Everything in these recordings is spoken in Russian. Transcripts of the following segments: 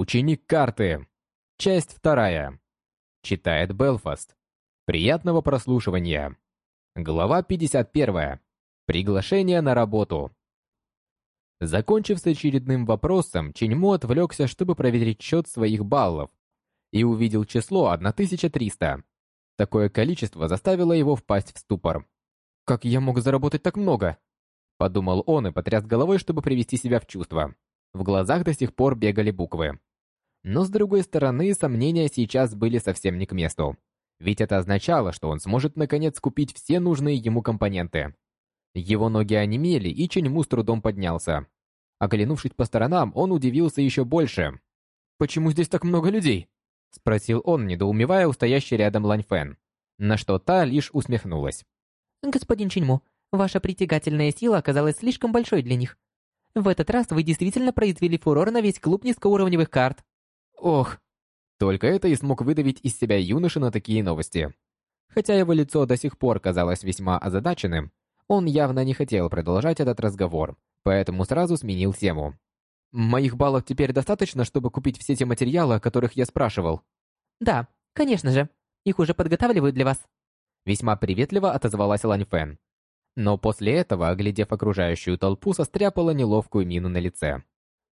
Ученик карты. Часть вторая. Читает Белфаст. Приятного прослушивания. Глава 51. Приглашение на работу. Закончив с очередным вопросом, Ченьмо отвлекся, чтобы проверить счет своих баллов, и увидел число 1300. Такое количество заставило его впасть в ступор. «Как я мог заработать так много?» Подумал он и потряс головой, чтобы привести себя в чувство. В глазах до сих пор бегали буквы. Но с другой стороны, сомнения сейчас были совсем не к месту. Ведь это означало, что он сможет наконец купить все нужные ему компоненты. Его ноги онемели, и Ченьму с трудом поднялся. Оглянувшись по сторонам, он удивился еще больше. «Почему здесь так много людей?» Спросил он, недоумевая у стоящей рядом Лань Фэн. На что та лишь усмехнулась. «Господин Ченьму, ваша притягательная сила оказалась слишком большой для них. В этот раз вы действительно произвели фурор на весь клуб низкоуровневых карт. Ох. Только это и смог выдавить из себя юноша на такие новости. Хотя его лицо до сих пор казалось весьма озадаченным, он явно не хотел продолжать этот разговор, поэтому сразу сменил тему. «Моих баллов теперь достаточно, чтобы купить все те материалы, о которых я спрашивал?» «Да, конечно же. Их уже подготавливают для вас». Весьма приветливо отозвалась Лань Фэн. Но после этого, оглядев окружающую толпу, состряпала неловкую мину на лице.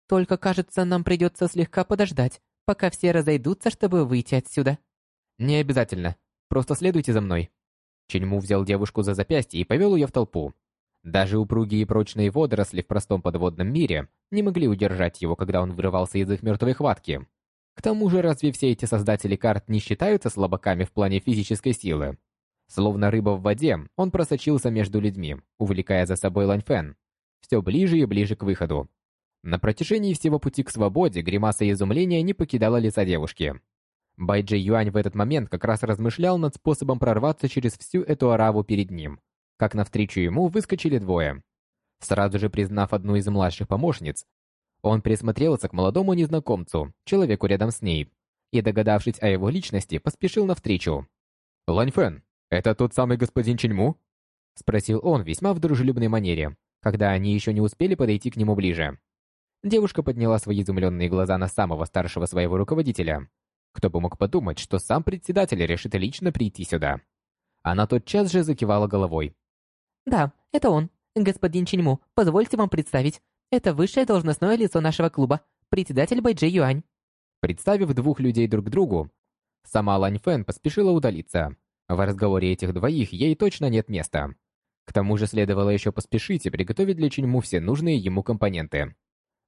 «Только, кажется, нам придется слегка подождать, пока все разойдутся, чтобы выйти отсюда». «Не обязательно. Просто следуйте за мной». Ченьму взял девушку за запястье и повел ее в толпу. Даже упругие и прочные водоросли в простом подводном мире не могли удержать его, когда он вырывался из их мертвой хватки. К тому же, разве все эти создатели карт не считаются слабаками в плане физической силы? Словно рыба в воде, он просочился между людьми, увлекая за собой Ланьфен, все ближе и ближе к выходу. На протяжении всего пути к свободе гримаса изумления не покидала лица девушки. Байджи Юань в этот момент как раз размышлял над способом прорваться через всю эту ораву перед ним, как навстречу ему выскочили двое. Сразу же признав одну из младших помощниц, он присмотрелся к молодому незнакомцу, человеку рядом с ней, и, догадавшись о его личности, поспешил навстречу. «Ланьфэн, «Это тот самый господин Ченьму?» — спросил он весьма в дружелюбной манере, когда они еще не успели подойти к нему ближе. Девушка подняла свои изумленные глаза на самого старшего своего руководителя. Кто бы мог подумать, что сам председатель решит лично прийти сюда. Она тотчас же закивала головой. «Да, это он. Господин Ченьму, позвольте вам представить. Это высшее должностное лицо нашего клуба, председатель Байджи Юань». Представив двух людей друг другу, сама Лань Фэн поспешила удалиться. В разговоре этих двоих ей точно нет места. К тому же следовало еще поспешить и приготовить для Чуньму все нужные ему компоненты.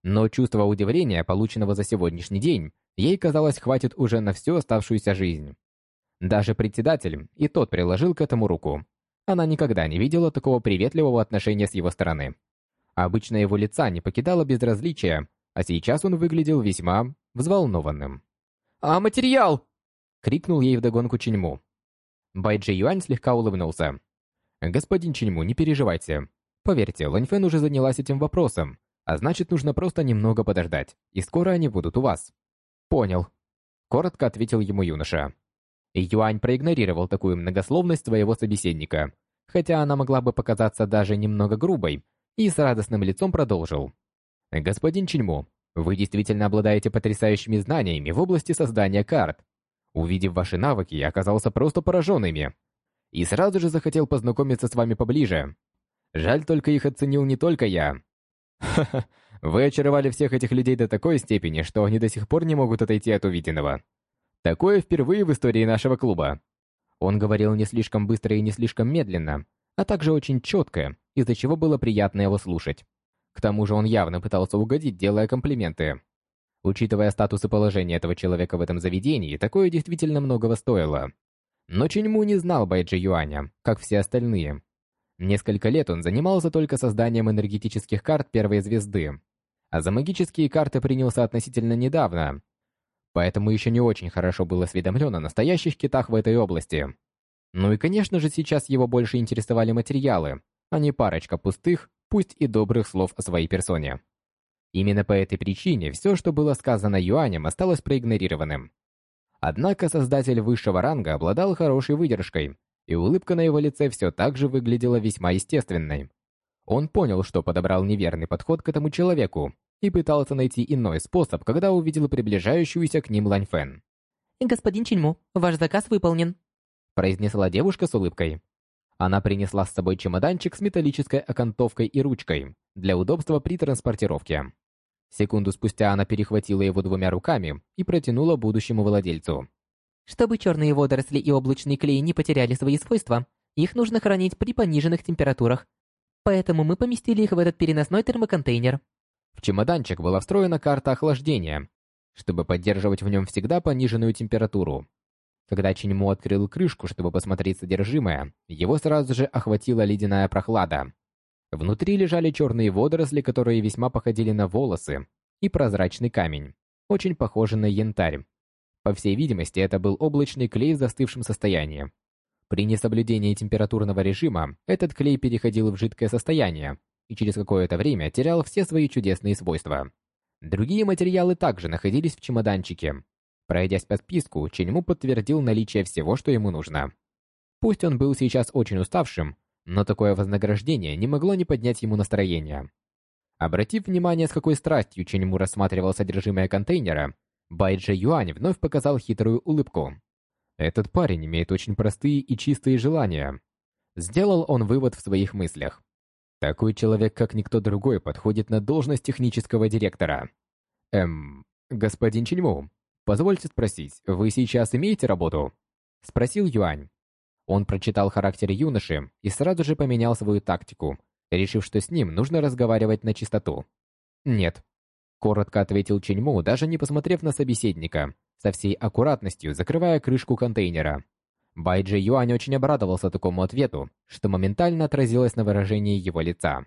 Но чувство удивления, полученного за сегодняшний день, ей, казалось, хватит уже на всю оставшуюся жизнь. Даже председатель, и тот приложил к этому руку. Она никогда не видела такого приветливого отношения с его стороны. Обычно его лица не покидало безразличие, а сейчас он выглядел весьма взволнованным. «А материал?» — крикнул ей вдогонку Чиньму. Байджи Юань слегка улыбнулся. «Господин Чиньму, не переживайте. Поверьте, Ланьфэн уже занялась этим вопросом, а значит, нужно просто немного подождать, и скоро они будут у вас». «Понял», — коротко ответил ему юноша. Юань проигнорировал такую многословность своего собеседника, хотя она могла бы показаться даже немного грубой, и с радостным лицом продолжил. «Господин Чиньму, вы действительно обладаете потрясающими знаниями в области создания карт. Увидев ваши навыки, я оказался просто поражен. И сразу же захотел познакомиться с вами поближе. Жаль, только их оценил не только я. Вы очаровали всех этих людей до такой степени, что они до сих пор не могут отойти от увиденного. Такое впервые в истории нашего клуба. Он говорил не слишком быстро и не слишком медленно, а также очень четко, из-за чего было приятно его слушать. К тому же он явно пытался угодить, делая комплименты. Учитывая статус и положение этого человека в этом заведении, такое действительно многого стоило. Но Чиньму не знал Байджи Юаня, как все остальные. Несколько лет он занимался только созданием энергетических карт первой звезды, а за магические карты принялся относительно недавно, поэтому еще не очень хорошо был осведомлен о настоящих китах в этой области. Ну и, конечно же, сейчас его больше интересовали материалы, а не парочка пустых, пусть и добрых слов о своей персоне. Именно по этой причине все, что было сказано Юанем, осталось проигнорированным. Однако создатель высшего ранга обладал хорошей выдержкой, и улыбка на его лице все так же выглядела весьма естественной. Он понял, что подобрал неверный подход к этому человеку, и пытался найти иной способ, когда увидел приближающуюся к ним Лань Фэн. «Господин Чиньму, ваш заказ выполнен», произнесла девушка с улыбкой. Она принесла с собой чемоданчик с металлической окантовкой и ручкой для удобства при транспортировке. Секунду спустя она перехватила его двумя руками и протянула будущему владельцу. Чтобы черные водоросли и облачный клей не потеряли свои свойства, их нужно хранить при пониженных температурах. Поэтому мы поместили их в этот переносной термоконтейнер. В чемоданчик была встроена карта охлаждения, чтобы поддерживать в нем всегда пониженную температуру. Когда Чиньму открыл крышку, чтобы посмотреть содержимое, его сразу же охватила ледяная прохлада. Внутри лежали черные водоросли, которые весьма походили на волосы, и прозрачный камень, очень похожий на янтарь. По всей видимости, это был облачный клей в застывшем состоянии. При несоблюдении температурного режима этот клей переходил в жидкое состояние и через какое-то время терял все свои чудесные свойства. Другие материалы также находились в чемоданчике, Пройдясь по списку, Ченьму подтвердил наличие всего, что ему нужно. Пусть он был сейчас очень уставшим, но такое вознаграждение не могло не поднять ему настроение. Обратив внимание, с какой страстью Ченьму рассматривал содержимое контейнера, Байджи Юань вновь показал хитрую улыбку. Этот парень имеет очень простые и чистые желания. Сделал он вывод в своих мыслях. Такой человек, как никто другой, подходит на должность технического директора. Эм, господин Ченьму, «Позвольте спросить, вы сейчас имеете работу?» Спросил Юань. Он прочитал характер юноши и сразу же поменял свою тактику, решив, что с ним нужно разговаривать на чистоту. «Нет», — коротко ответил Ченьму, даже не посмотрев на собеседника, со всей аккуратностью закрывая крышку контейнера. Байджи Юань очень обрадовался такому ответу, что моментально отразилось на выражении его лица.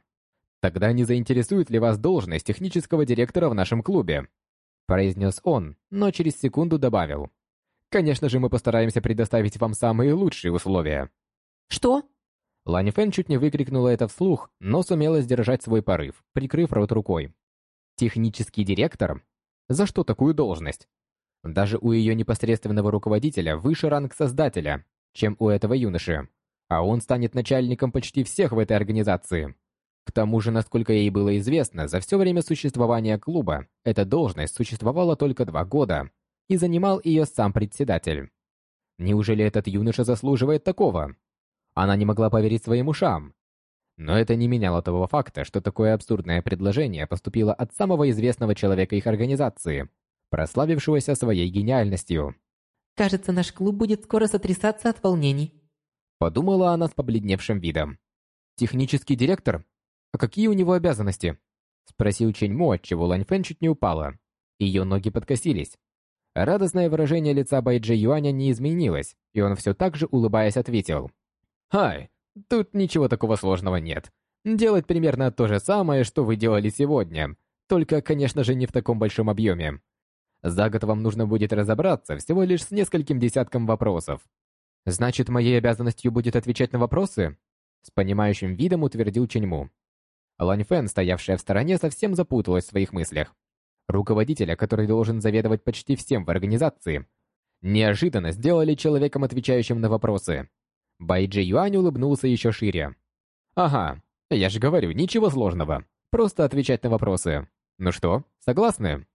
«Тогда не заинтересует ли вас должность технического директора в нашем клубе?» произнес он, но через секунду добавил. «Конечно же, мы постараемся предоставить вам самые лучшие условия». «Что?» Лань Фэн чуть не выкрикнула это вслух, но сумела сдержать свой порыв, прикрыв рот рукой. «Технический директор? За что такую должность?» Даже у ее непосредственного руководителя выше ранг создателя, чем у этого юноши, а он станет начальником почти всех в этой организации. К тому же, насколько ей было известно, за все время существования клуба эта должность существовала только два года, и занимал ее сам председатель. Неужели этот юноша заслуживает такого? Она не могла поверить своим ушам. Но это не меняло того факта, что такое абсурдное предложение поступило от самого известного человека их организации, прославившегося своей гениальностью. «Кажется, наш клуб будет скоро сотрясаться от волнений», подумала она с побледневшим видом. «Технический директор? «А какие у него обязанности?» Спросил Чень Мо, отчего Лань Фэн чуть не упала. Ее ноги подкосились. Радостное выражение лица Байджи Юаня не изменилось, и он все так же, улыбаясь, ответил. «Ай, тут ничего такого сложного нет. Делать примерно то же самое, что вы делали сегодня, только, конечно же, не в таком большом объеме. За год вам нужно будет разобраться всего лишь с нескольким десятком вопросов. Значит, моей обязанностью будет отвечать на вопросы?» С понимающим видом утвердил Ченьму. Лань Фэн, стоявшая в стороне, совсем запуталась в своих мыслях. Руководителя, который должен заведовать почти всем в организации, неожиданно сделали человеком, отвечающим на вопросы. Байджи Юань улыбнулся еще шире. «Ага, я же говорю, ничего сложного. Просто отвечать на вопросы. Ну что, согласны?»